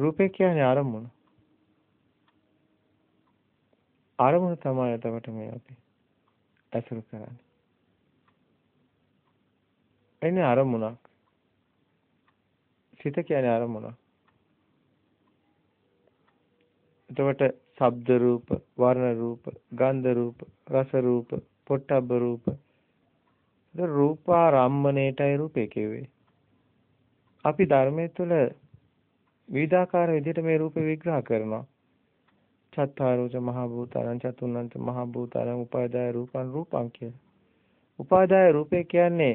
රූපේ කියන්නේ අරමුණ. අරමුණ තමයි එතකොට මේ අපි ඇසුරු කරන්නේ. එන්නේ අරමුණක්. සිත කියන්නේ අරමුණක්. එතකොට ශබ්ද රූප, වර්ණ රූප, ගන්ධ රූප, රස රූප, පොට්ටබ්බ රූප. රූපාරම්මණයටයි රූපේ කියවේ. අපි ධර්මයේ තුල විවිධාකාර විදිහට මේ රූපේ විග්‍රහ කරනවා. චත්තාරෝච මහ භූතාරං චතුන්නංච මහ භූතාරං උපාදාය රූපං රූපං කිය. උපාදාය රූපේ කියන්නේ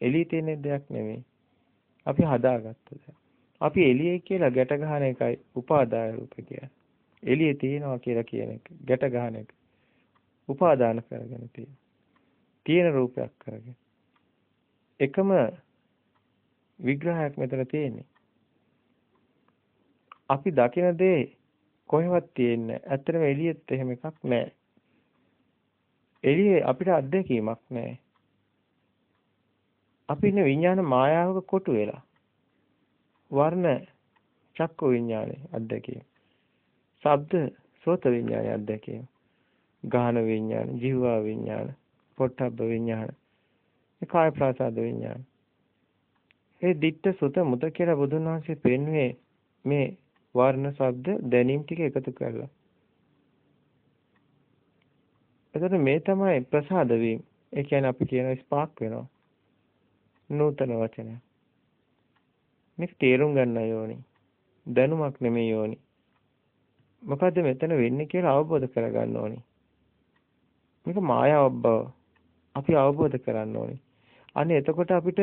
එළිය තියෙන දෙයක් නෙමෙයි. අපි හදාගත්ත දෙයක්. අපි එළියේ කියලා ගැට ගන්න එකයි උපාදාය රූප කියන්නේ. එළියේ තියෙනවා කියලා කියන එක ගැට ගන්න එක. උපාදාන කරගෙන තියෙන. තියෙන රූපයක් කරගෙන. එකම විග්‍රහයක් මෙතන තියෙන්නේ. අපි දකින දේ කොහෙවත් තියෙන්නේ ඇත්තටම එළියෙත් එහෙම එකක් නැහැ. එළියේ අපිට අත්දැකීමක් නැහැ. අපි ඉන්නේ විඥාන මායාවක කොටු වෙලා. වර්ණ චක්ක විඥානේ අත්දැකීම. ශබ්ද සෝත විඥානේ අත්දැකීම. ගාහන විඥාන, ජීවා විඥාන, පොට්ටබ්බ විඥාන, කාය ප්‍රාසාද විඥාන. මේ ditta සුත මුත කියලා බුදුන් වහන්සේ පෙන්වුවේ මේ වර්ණ ශබ්ද දැනීම් ටික එකතු කරලා. එතකොට මේ තමයි ප්‍රසාද වීම. ඒ කියන්නේ අපි කියන ස්පාක් වෙනවා. නූතන වචනය. මේක තේරුම් ගන්න ඕනි. දැනුමක් නෙමෙයි ඕනි. මොකද්ද මෙතන වෙන්නේ කියලා අවබෝධ කරගන්න ඕනි. මේක මායාවක් බව අපි අවබෝධ කරගන්න ඕනි. අනේ එතකොට අපිට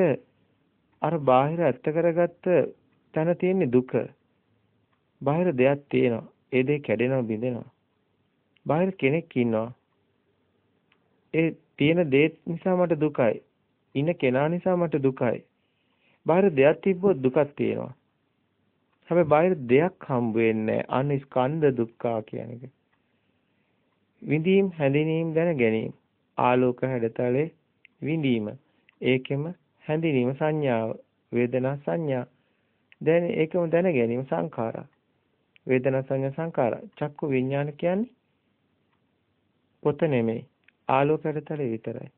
අර බාහිර ඇත්ත කරගත්ත තැන තියෙන දුක. බාහිර දෙයක් තියෙනවා. ඒ දේ කැඩෙනවා බිඳෙනවා. බාහිර කෙනෙක් ඉන්නවා. ඒ තියෙන දේ නිසා මට දුකයි. ඉන්න කෙනා නිසා මට දුකයි. බාහිර දෙයක් තිබ්බොත් දුකක් තියෙනවා. හැබැයි බාහිර දෙයක් හම්බ වෙන්නේ අන්න ස්කන්ධ දුක්ඛා කියන එක. විඳීම් හැඳිනීම් දැන ගැනීම. ආලෝක හැඩතලේ විඳීම. ඒකෙම හැඳිනීම සංඥාව. වේදනා සංඥා. දැන ඒකම දැන ගැනීම සංඛාරා. වේදනා සංඥා සංඛාරා. චක්කු විඥාන කියන්නේ පොත නෙමෙයි. ආලෝක හැඩතලේ විතරයි.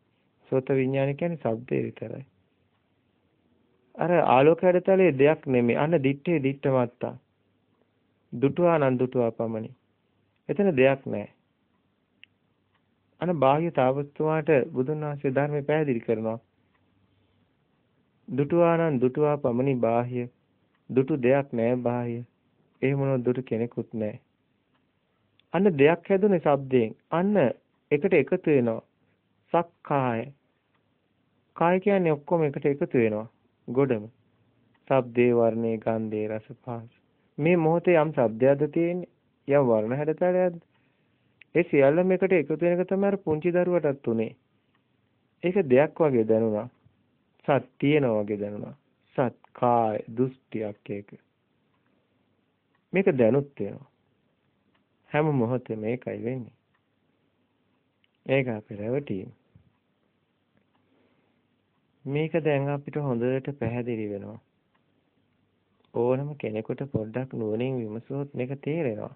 සෝත විඥාන කියන්නේ ශබ්දේ විතරයි. අර ආලෝක හැඩතලේ දෙයක් නෙමෙයි. අන්න දිත්තේ දිත්ත මත්තා. දුටුවා නම් දුටුවා පමණි. එතන දෙයක් නැහැ. අන බාහ්‍ය තාවස්තුමාට බුදුන් වහන්සේ ධර්මය පැහැදිලි කරනවා. දුටුවා නම් දුටුවා පමණි බාහ්‍ය. දුටු දෙයක් නැහැ බාහ්‍ය. ඒ මොනොත් දුටු කෙනෙකුත් නැහැ. අන්න දෙයක් හැදුනේ ශබ්දයෙන්. අන්න එකට එකතු වෙනවා. සක්කාය. කාය කියන්නේ ඔක්කොම එකට එකතු වෙනවා. ගොඩම. ශබ්දේ වර්ණේ ගන්ධේ රස පහස. මේ මොහොතේ යම් ශබ්දයක්ද තියෙන්නේ? යම් වර්ණ හැඩතලයක්ද? ඒ සියල්ලම එකට එකතු වෙන එක තමයි අර පුංචි දරුවටත් උනේ. ඒක දෙයක් වගේ දැනුණා. සත් තියෙනවා වගේ දැනුණා. සත් කාය දෘෂ්ටියක් ඒක. මේක දැනුත් වෙනවා. හැම මොහොතෙම මේකයි වෙන්නේ. ඒක අපේ රැවටීම. මේක දැන් අපිට හොඳට පැහැදිලි වෙනවා. ඕනම කෙනෙකුට පොඩ්ඩක් නුවණින් විමසුවොත් මේක තේරෙනවා.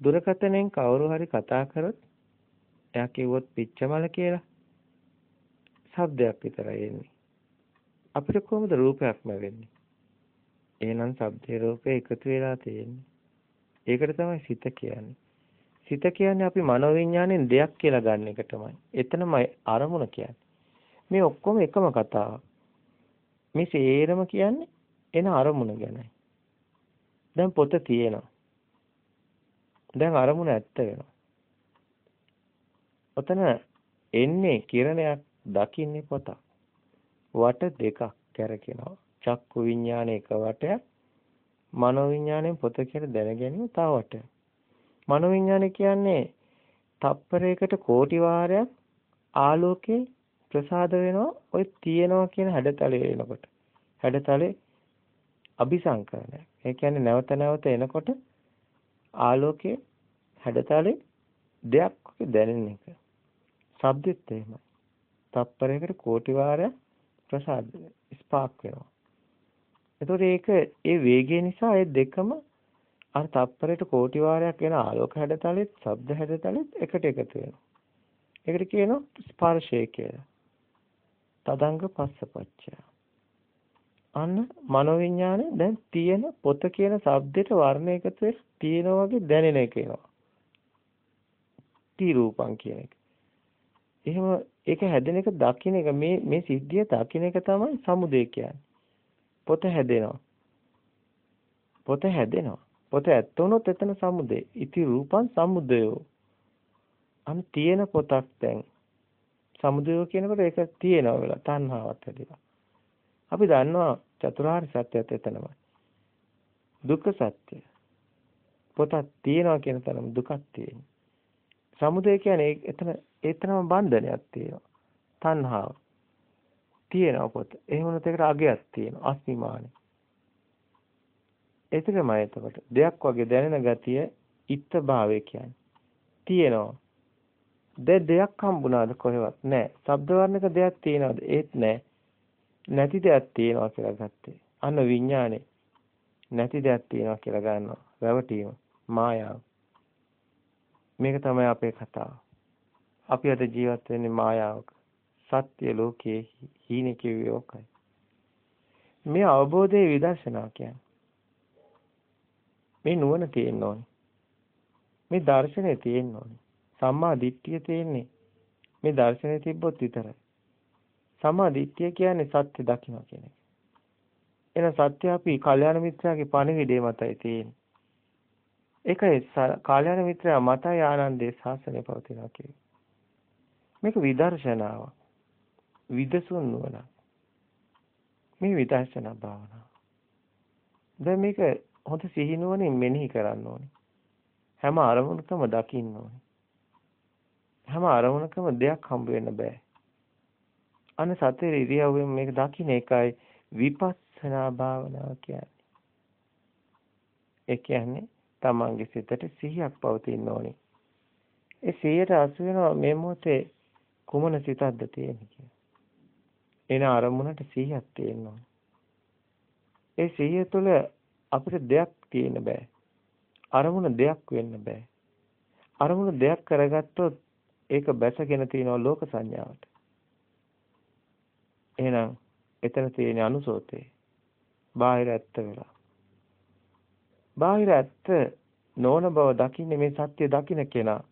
දුරකථනයෙන් කවුරු හරි කතා කරොත් එයා කිව්වොත් පිච්චමල කියලා. ශබ්දයක් විතරයි එන්නේ. අපිට කොහොමද රූපයක්ම වෙන්නේ? එහෙනම් ශබ්දේ රූපේ එකතු වෙලා තියෙන්නේ. ඒකට තමයි සිත කියන්නේ. සිත කියන්නේ අපි මනෝවිඤ්ඤාණයෙන් දෙයක් කියලා ගන්න එක තමයි. එතනමයි අරමුණ කියන්නේ. මේ ඔක්කොම එකම කතාවක්. මේ සේරම කියන්නේ එන අරමුණ ගැනයි. දැන් පොත තියෙනවා. දැන් අරමුණ ඇත්ත වෙනවා. ඔතන එන්නේ කිරණයක් දකින්නේ පොතක්. වට දෙකක් කැරකෙනවා. චක්කු විඥාන එක වටයක් මනෝ විඥාණයෙන් පොත කියලා දැන ගැනීම තව වටයක්. මනෝ විඥාන කියන්නේ තප්පරයකට කෝටි වාරයක් ආලෝකේ ප්‍රසාද වෙනවා ඔය තියෙනවා කියන හැඩතලේ එනකොට. හැඩතලේ අபிසංකරණය. ඒ කියන්නේ නැවත නැවත එනකොට ආලෝකයේ හැඩතලේ දෙයක් දැනෙන එක. ශබ්දෙත් එහෙමයි. තප්පරයකට කෝටි වාරයක් ප්‍රසාද ස්පාක් වෙනවා. එතකොට ඒක ඒ වේගය නිසා ඒ දෙකම අර තප්පරයට කෝටි වාරයක් එන ආලෝක හැඩතලෙත්, ශබ්ද හැඩතලෙත් එකට එකතු වෙනවා. ඒකට කියනවා ස්පර්ශය කියලා. තදංග පස්සපච්චය. අන්න මනෝවිඤ්ඤාණය දැන් තියෙන පොත කියන શબ્දෙට වර්ණ එකතු වෙලා තියෙනා වගේ දැනෙන එක එනවා. ති රූපං කියන එක. එහෙම ඒක හැදෙන එක දකින්න එක මේ මේ සිද්ධිය දකින්න එක තමයි සමුදය කියන්නේ. පොත හැදෙනවා. පොත හැදෙනවා. පොත ඇත්ත වුණොත් එතන සමුදය. ඉති රූපං සමුදයෝ. අන්න තියෙන පොතක් දැන්. සමුදයෝ කියනකොට ඒක තියෙනවා වෙලා තණ්හාවත් ඇතිලා. අපි දන්නවා චතුරාර්ය සත්‍යයත් එතනමයි. දුක්ඛ සත්‍ය. පොතක් තියෙනවා කියන තරම දුකක් තියෙනවා. සමුදය කියන්නේ එතන එතනම බන්ධනයක් තියෙනවා. තණ්හාව. තියෙනවා පොත. එහෙම වුණොත් ඒකට අගයක් තියෙනවා. අස්මිමානෙ. ඒකමයි එතකොට. දෙයක් වගේ දැනෙන ගතිය ඉත්ත භාවය කියන්නේ. තියෙනවා. දැන් දෙයක් හම්බුණාද කොහෙවත් නැහැ. ශබ්ද වර්ණක දෙයක් තියෙනවද? ඒත් නැහැ. නැති දෙයක් තියෙනවා කියලා ගත්තේ. අන්න විඥානේ. නැති දෙයක් තියෙනවා කියලා ගන්නවා. රැවටීම. මායාව. මේක තමයි අපේ කතාව. අපි අද ජීවත් වෙන්නේ මායාවක. සත්‍ය ලෝකයේ හීන කිව්වේ ඕකයි. මේ අවබෝධයේ විදර්ශනා කියන්නේ. මේ නුවණ තියෙන්න ඕනේ. මේ දර්ශනය තියෙන්න ඕනේ. සම්මා දිට්ඨිය තියෙන්නේ මේ දර්ශනය තිබ්බොත් විතරයි. සම්මා දිට්ඨිය කියන්නේ සත්‍ය දකින්න කියන එක. එන සත්‍ය අපි කල්යාණ මිත්‍රාගේ පණිවිඩය මතයි තියෙන්නේ. ඒකයි කල්යාණ මිත්‍රයා මතයි ආනන්දේ ශාසනය පවතිනවා කියන්නේ. මේක විදර්ශනාවක්. විදසුන් නුවණ. මේ විදර්ශනා භාවනාව. දැන් මේක හොඳ සිහිනුවණින් මෙනෙහි කරන්න ඕනේ. හැම අරමුණකම දකින්න ඕනේ. හැම අරමුණකම දෙයක් හම්බ වෙන්න බෑ. අන්න සතර ඉරියව්වෙන් මේක දකින්න එකයි විපස්සනා භාවනාව කියන්නේ. ඒ කියන්නේ තමන්ගේ සිතට සිහියක් පවතින්න ඕනේ. ඒ සිහියට අසු වෙනවා මේ මොහොතේ කුමන සිතක්ද තියෙන්නේ කියලා. එන අරමුණට සිහියක් තියෙනවා. ඒ සිහිය තුළ අපිට දෙයක් තියෙන්න බෑ. අරමුණ දෙයක් වෙන්න බෑ. අරමුණ දෙයක් කරගත්තොත් ඒක බැසගෙන තියෙනවා ලෝක සංඥාවට. එහෙනම් එතන තියෙන අනුසෝතේ බාහිර ඇත්ත වෙලා. බාහිර ඇත්ත නොවන බව දකින්නේ මේ සත්‍ය දකින්න කෙනා.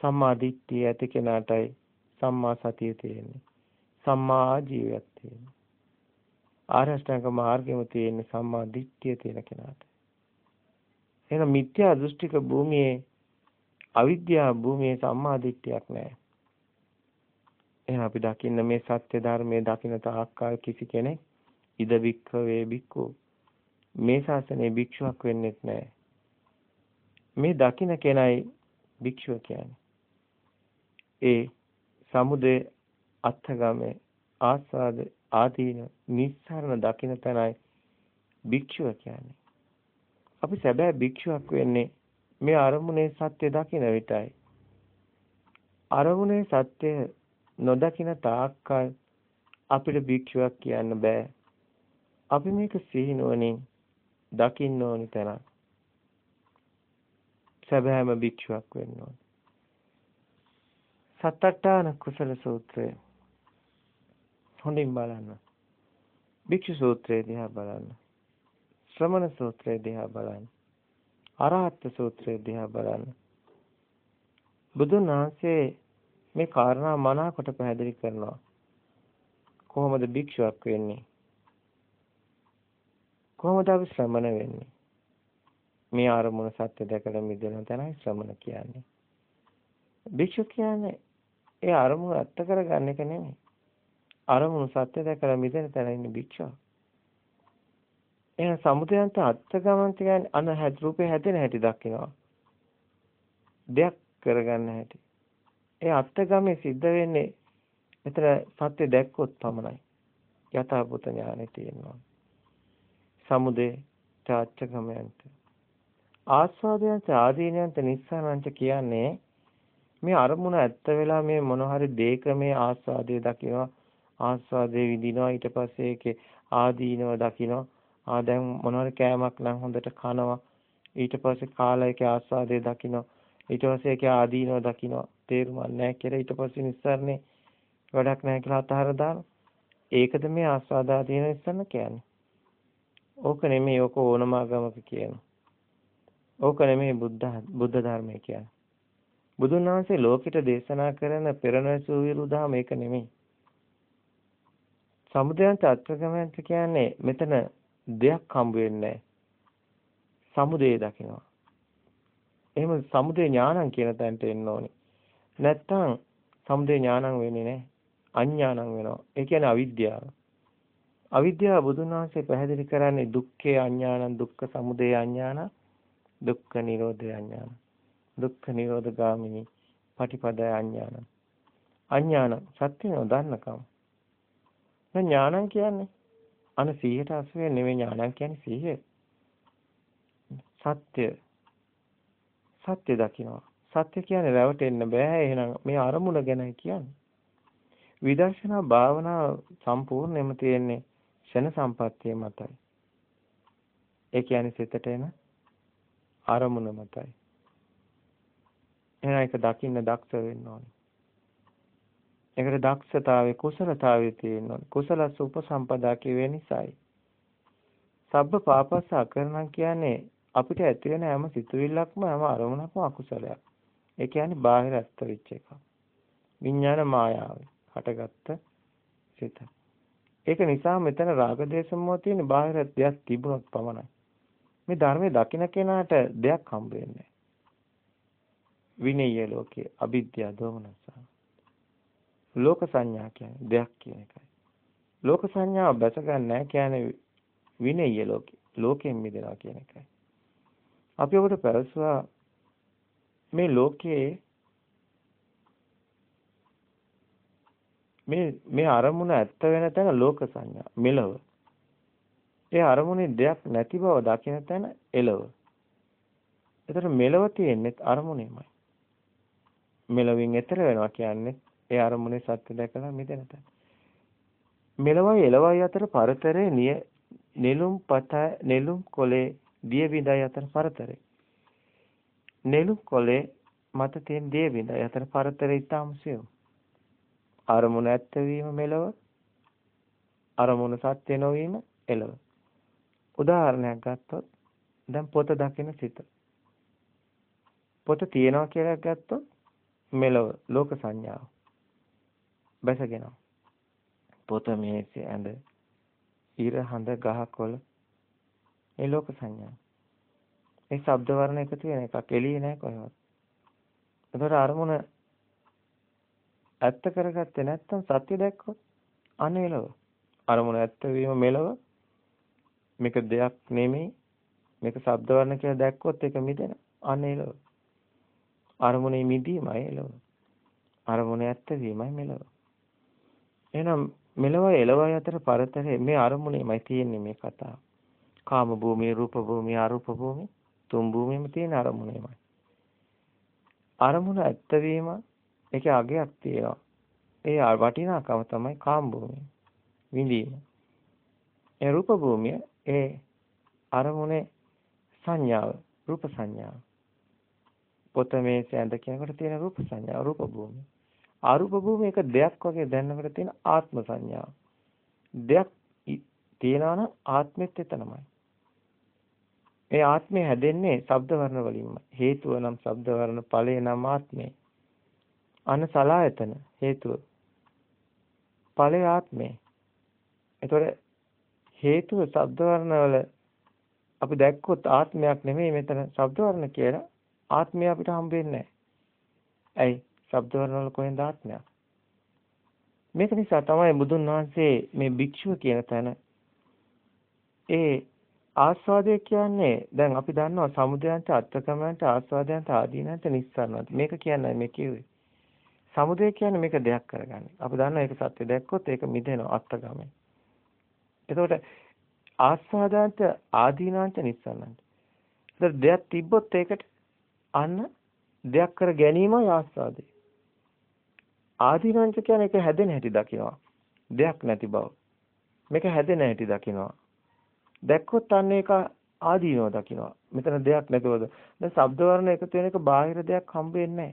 සම්මා දිට්ඨිය ඇති කෙනාටයි සම්මා සතිය තියෙන්නේ. සම්මා ආජීවයක් තියෙන්නේ. ආරෂ්ඨාංග මාර්ගෙම තියෙන්නේ සම්මා දිට්ඨිය තියෙන කෙනාට. එහෙනම් මිත්‍යා දෘෂ්ටික භූමියේ අවිද්‍යා භූමියේ සම්මා දිට්ඨියක් නැහැ. එහෙනම් අපි දකින්න මේ සත්‍ය ධර්මයේ දකින්න තාක්කල් කිසි කෙනෙක් ඉද වික්ඛ වේ බික්ඛු මේ ශාසනයේ භික්ෂුවක් වෙන්නෙත් නැහැ. මේ දකින්න කෙනයි භික්ෂුව කියන්නේ. ඒ සමුදේ අත්ථගමේ ආස්වාද ආදීන නිස්සාරණ දකින්න තැනයි භික්ෂුව කියන්නේ. අපි සැබෑ භික්ෂුවක් වෙන්නේ මේ අරමුණේ සත්‍ය දකින විටයි. අරමුණේ සත්‍ය නොදකින තාක්කල් අපිට භික්ෂුවක් කියන්න බෑ. අපි මේක සිහිනුවණින් දකින්න ඕනි තැනක්. සැබෑම භික්ෂුවක් වෙන්න ඕන. සත්තට්ඨාන කුසල සූත්‍රය හොඳින් බලන්න. භික්ෂු සූත්‍රය දිහා බලන්න. ශ්‍රමණ සූත්‍රය දිහා බලන්න. අරහත් සූත්‍රය දිහා බලන්න. බුදුන් වහන්සේ මේ කාරණා මනාකොට පැහැදිලි කරනවා. කොහොමද භික්ෂුවක් වෙන්නේ? කොහොමද අපි ශ්‍රමණ වෙන්නේ? මේ ආරමුණ සත්‍ය දැකලා මිදෙන තැනයි ශ්‍රමණ කියන්නේ. භික්ෂු කියන්නේ ඒ අරමුණ අත්ත කරගන්න එක නෙමෙයි. අරමුණු සත්‍ය දැකලා මිදෙන තැන ඉන්න භික්ෂුව. එහෙනම් සමුදයන්ත අත්ගමන්ත කියන්නේ අන හැද රූපේ හැදෙන හැටි දකිනවා. දෙයක් කරගන්න හැටි. ඒ අත්ගමේ සිද්ධ වෙන්නේ එතන සත්‍ය දැක්කොත් පමණයි. යථාභූත ඥානෙ තියෙනවා. සමුදේ තාච්චගමයන්ත ආස්වාදයන්ත ආදීනයන්ත නිස්සාරණංච කියන්නේ මේ අරමුණ ඇත්ත වෙලා මේ මොන හරි දෙයක මේ ආස්වාදයේ දකිනවා ආස්වාදයේ විඳිනවා ඊට පස්සේ ඒකේ ආදීනව දකිනවා. ආ දැන් මොනවාරි කෑමක් නම් හොඳට කනවා. ඊට පස්සේ කාලයක ආස්වාදයේ දකිනවා. ඊට පස්සේ ඒකේ ආදීනව දකිනවා. තේරුමක් නැහැ කියලා ඊට පස්සේ නිස්සාරනේ වැඩක් නැහැ කියලා අතහර දානවා. ඒකද මේ ආස්වාදාදීන නිස්සන්න කියන්නේ. ඕක නෙමෙයි ඕක ඕනමාගමක කියනවා. ඕක නෙමෙයි බුද්ධ බුද්ධ ධර්මය කියන්නේ. බුදුන් වහන්සේ ලෝකෙට දේශනා කරන පෙරණැසු විරුදා මේක නෙමෙයි. සමුදයන්ත අත්ගමයන්ත කියන්නේ මෙතන දෙයක් හම්බ වෙන්නේ සමුදේ දකිනවා. එහෙම සමුදේ ඥානං කියන තැනට එන්න ඕනේ. නැත්තම් සමුදේ ඥානං වෙන්නේ නැහැ. අඥානං වෙනවා. ඒ කියන්නේ අවිද්‍යාව. අවිද්‍යාව බුදුන් වහන්සේ පැහැදිලි කරන්නේ දුක්ඛේ අඥානං දුක්ඛ සමුදය අඥානං දුක්ඛ නිරෝධය අඥානං දුක්ඛ නිරෝධ ගාමිනී පටිපදය අඥානං අඥාන සත්‍ය නොදන්නකම දැන් ඥානං කියන්නේ. අන 100ට 80 නෙවෙයි ඥානං කියන්නේ 100 සත්‍ය. සත්‍ය දකින්නවා සත්‍ය කියන්නේ රැවටෙන්න බෑ. එහෙනම් මේ අරමුණ ගැනයි කියන්නේ. විදර්ශනා භාවනාව සම්පූර්ණයෙන්ම තියෙන්නේ ෂණ සම්පත්තිය මතයි. ඒ කියන්නේ සිතට එන අරමුණ මතයි. එහෙනම් ඒක දකින්න දක්ෂ වෙන්න ඕනේ. ඒකට දක්ෂතාවයේ කුසලතාවයේ තියෙන්න ඕනේ. කුසලස උපසම්පදා කියවේ නිසායි. සබ්බ පාපස්ස අකරණම් කියන්නේ අපිට ඇති වෙන හැම සිතුවිල්ලක්ම හැම අරමුණක්ම අකුසලයක්. ඒ කියන්නේ බාහිර ඇත්ත වෙච්ච එකක්. විඥාන මායාව හටගත්ත සිත. ඒක නිසා මෙතන රාග දේශ මොහ තියෙන බාහිර දෙයක් තිබුණොත් පමණයි. මේ ධර්මයේ දකින්න කෙනාට දෙයක් හම්බ වෙන්නේ විනීය ලෝකයේ අවිද්‍යාව දෝමනස ලෝක සංඥා කියන්නේ දෙයක් කියන එකයි. ලෝක සංඥාව බැස ගන්න කියන්නේ විනීය ලෝකේ ලෝකයෙන් මිදෙනවා කියන එකයි. අපි ඔබට පැවසුවා මේ ලෝකයේ මේ මේ අරමුණ ඇත්ත වෙන තැන ලෝක සංඥා මෙලව. ඒ අරමුණේ දෙයක් නැති බව දකින තැන එලව. එතකොට මෙලව තියෙන්නේ අරමුණේමයි. මෙලවින් එතර වෙනවා කියන්නේ ඒ අරමුණේ සත්‍ය දැකලා මිදෙන තැන. මෙලවයි එලවයි අතර පරතරේ නිය නෙළුම් පත නෙළුම් කොලේ දිය බිඳයි අතර පරතරේ. නෙළුම් කොලේ මත තියෙන දිය බිඳයි අතර පරතරේ ඊටම සියුම්. අරමුණ ඇත්ත වීම මෙලව අරමුණ සත්‍ය නොවීම එලව. උදාහරණයක් ගත්තොත් දැන් පොත දකින සිත. පොත තියනවා කියලා ගත්තොත් මෙලව ලෝක සංඥාව බැසගෙන පොත මේසේ ඇඳ ඉර හඳ ගහ කොළ ඒ ලෝක සංඥා. ඒ ශබ්ද වර්ණ එකතු වෙන එකක් එළියේ නැහැ කොහෙවත්. ඒතර අරමුණ ඇත්ත කරගත්තේ නැත්නම් සත්‍ය දැක්කොත් අනෙලව. අරමුණ ඇත්ත වීම මෙලව මේක දෙයක් නෙමෙයි. මේක ශබ්ද වර්ණ කියලා දැක්කොත් ඒක මිදෙන අනෙලව. අරමුණේ මිදීමයි එළව. අරමුණ ඇත්ත වීමයි මෙලව. එහෙනම් මෙලවයි එළවයි අතර පරතරේ මේ අරමුණේමයි තියෙන්නේ මේ කතාව. කාම භූමිය, රූප භූමිය, අරූප භූමිය තුන් භූමියම තියෙන අරමුණේමයි. අරමුණ ඇත්ත වීම ඒකේ අගයක් තියෙනවා. ඒ වටිනාකම තමයි කාම භූමිය. විඳීම. ඒ රූප භූමිය ඒ අරමුණේ සංඥාව, රූප සංඥාව. පොත මේස ඇඳ කියනකොට තියෙන රූප සංඥා රූප භූමිය. අරූප භූමිය එක දෙයක් වගේ දැනනකොට තියෙන ආත්ම සංඥාව. දෙයක් තියනවා නම් ආත්මෙත් එතනමයි. ඒ ආත්මය හැදෙන්නේ ශබ්ද වර්ණ වලින්ම. හේතුව නම් ශබ්ද වර්ණ ඵලය නම් ආත්මය. අන සලායතන හේතුව. ඵලය ආත්මය. ඒතොර හේතුව ශබ්ද වර්ණ වල අපි දැක්කොත් ආත්මයක් නෙමෙයි මෙතන ශබ්ද වර්ණ කියලා ආත්මය අපිට හම්බ වෙන්නේ ඇයි? ශබ්ද වර්ණ වල කොහෙන්ද ආත්මයක්? මේක නිසා තමයි බුදුන් වහන්සේ මේ භික්ෂුව කියන තැන ඒ ආස්වාදය කියන්නේ දැන් අපි දන්නවා සමුදයන්ට අත්කමන්ට ආස්වාදයන්ට ආදීනන්ට නිස්සාරණත් මේක කියන්නේ මේ කිව්වේ. සමුදය කියන්නේ මේක දෙයක් කරගන්නේ. අපි දන්නවා ඒක සත්‍ය දැක්කොත් ඒක මිදෙනවා අත්කමෙන් එතකොට ආස්වාදයන්ට ආදීනන්ට නිස්සාරණත් ඒතර දෙයක් තිබ්බොත් ඒකට අන්න දෙයක් කර ගැනීමයි ආස්වාදේ. ආදීනංච කියන්නේ ඒක හැදෙන හැටි දකිනවා. දෙයක් නැති බව. මේක හැදෙන හැටි දකිනවා. දැක්කොත් අන්න ඒක ආදීනව දකිනවා. මෙතන දෙයක් නැතුවද? දැන් ශබ්ද වර්ණ එකතු වෙන එක බාහිර දෙයක් හම්බ වෙන්නේ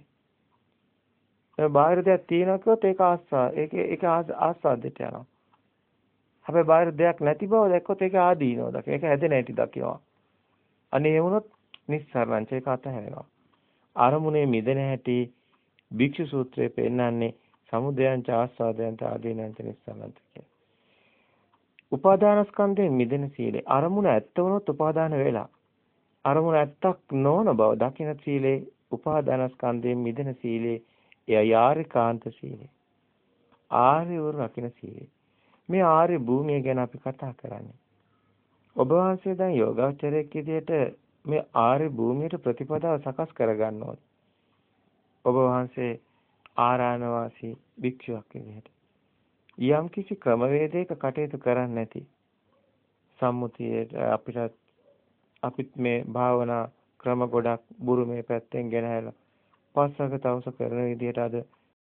නැහැ. බාහිර දෙයක් තියෙනවා කිව්වොත් ඒක ආස්සා ඒක ඒක ආස්වාදයට යනවා. හැබැයි බාහිර දෙයක් නැති බව දැක්කොත් ඒක ආදීනව දකින. ඒක හැදෙන හැටි දකිනවා. අනේ ඒ වුණොත් නිස්සාරණංච ඒක අතහැරෙනවා. අරමුණේ මිදෙන හැටි භික්ෂු සූත්‍රයේ පෙන්නන්නේ සමුදයංච ආස්වාදයන්ත ආදීනංච නිස්සාරණංච කියන. උපාදානස්කන්ධයෙන් මිදෙන සීලය. අරමුණ ඇත්ත වුණොත් උපාදාන වෙලා. අරමුණ ඇත්තක් නොවන බව දකින සීලේ උපාදානස්කන්ධයෙන් මිදෙන සීලේ එය යාරිකාන්ත සීලය. ආර්ය වූ රකින්න සීලය. මේ ආර්ය භූමිය ගැන අපි කතා කරන්නේ. ඔබ වහන්සේ දැන් යෝගාචරයක් විදියට මේ ආර්ය භූමියට ප්‍රතිපදාව සකස් කරගන්න ඕනේ. ඔබ වහන්සේ ආරාණවාසී භික්ෂුවක් විදියට. යම් කිසි ක්‍රමවේදයක කටයුතු කරන්නේ නැති සම්මුතියට අපිට අපිත් මේ භාවනා ක්‍රම ගොඩක් බුරුමේ පැත්තෙන් ගෙනහැලා පස්සක තවස කරන විදිහට අද